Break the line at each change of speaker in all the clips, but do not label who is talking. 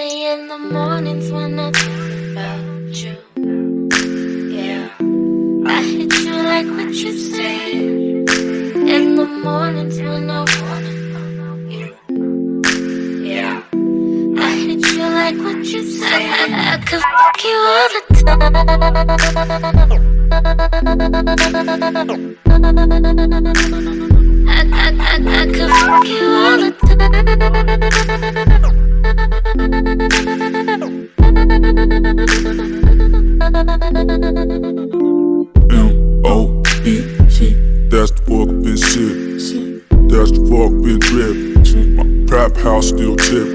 Early in the mornings when I think about you. Yeah. I hit you like what you say. In the mornings when I wanna know you. Yeah. I hit you like what you say. I, I could fuck you all the time. I, I, I, I could fuck you all the
M the fuck been drip. My trap house still tip.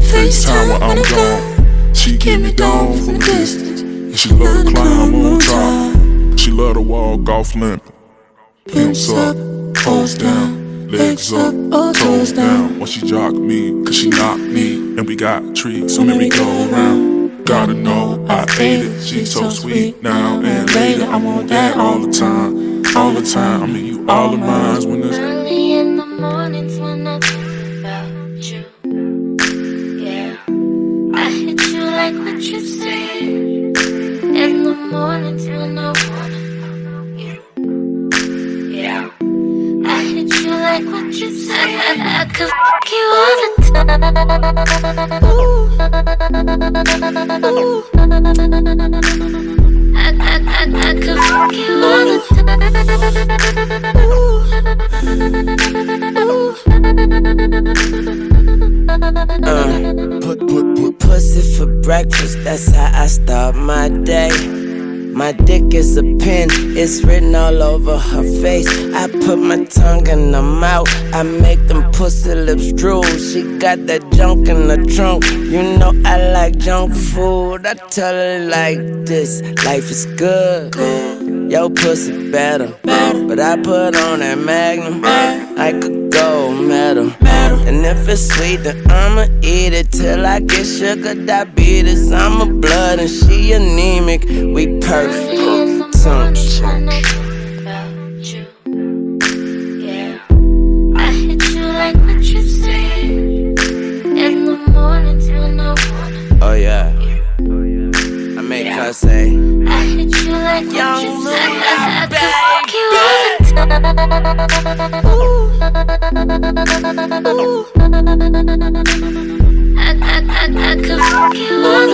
FaceTime when I'm gone. She give me down from a distance. And she love to climb on top. She love to walk off limp. Pimps up, toes down, legs up, toes down. When she jock me, cause she knock me. And we got trees, so merry go around Gotta know I ate it. She's so sweet now and later. I want that all the time, all the time. I mean, you all of mine when it's
like what you said. I, I could fuck you all the time. I, I, I, I could fuck you all the time.
Uh, put, put, put pussy for breakfast, that's how I start my day. My dick is a pen, it's written all over her face. I put my tongue in her mouth, I make them pussy lips drool. She got that junk in the trunk, you know I like junk food. I tell her like this life is good. Yo, pussy better, but I put on that magnum I could medal. And if it's sweet, then I'ma eat it till I get sugar diabetes. I'm a blood and she anemic. We perfect.
in the
Tongue
mornings
check.
when I think about you. Yeah. I hit you like what you said. In the mornings when I wanna
Oh yeah. I make her say,
I hit you like what
Young
you said. I, I could you all the time. I, I, I, I could fuck you all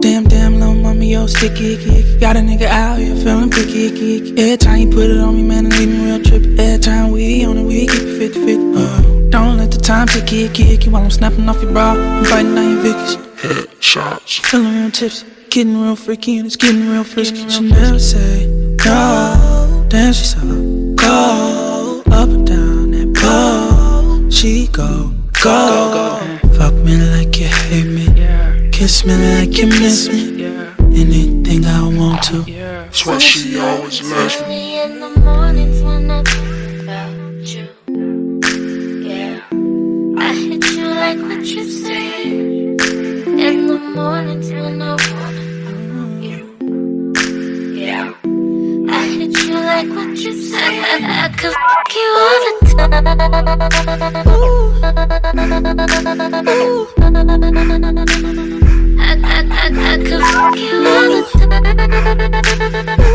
Damn, damn, little mama, yo, sticky, icky, icky. Got a nigga out here feeling picky, icky, icky. Every time you put it on me, man, it leave me real trippy. Every time we on it, we keep it 50 50. Uh, don't let the time tick, icky, icky, while I'm snapping off your bra and biting on your Vickies.
headshots.
Feeling real tipsy, getting real freaky, and it's getting real frisky. She never say no, damn, she's so cold. Up and down that pole, she go, go, go. Fuck me like you hate me, kiss me like you miss me. Anything I want to.
That's why she always loves me.
In the mornings when I think about you. Yeah. I hit you like what you said. In the mornings when I like what you. I, I could fuck you all the time. Ooh. Ooh. I, I, I, I could fuck you all the time.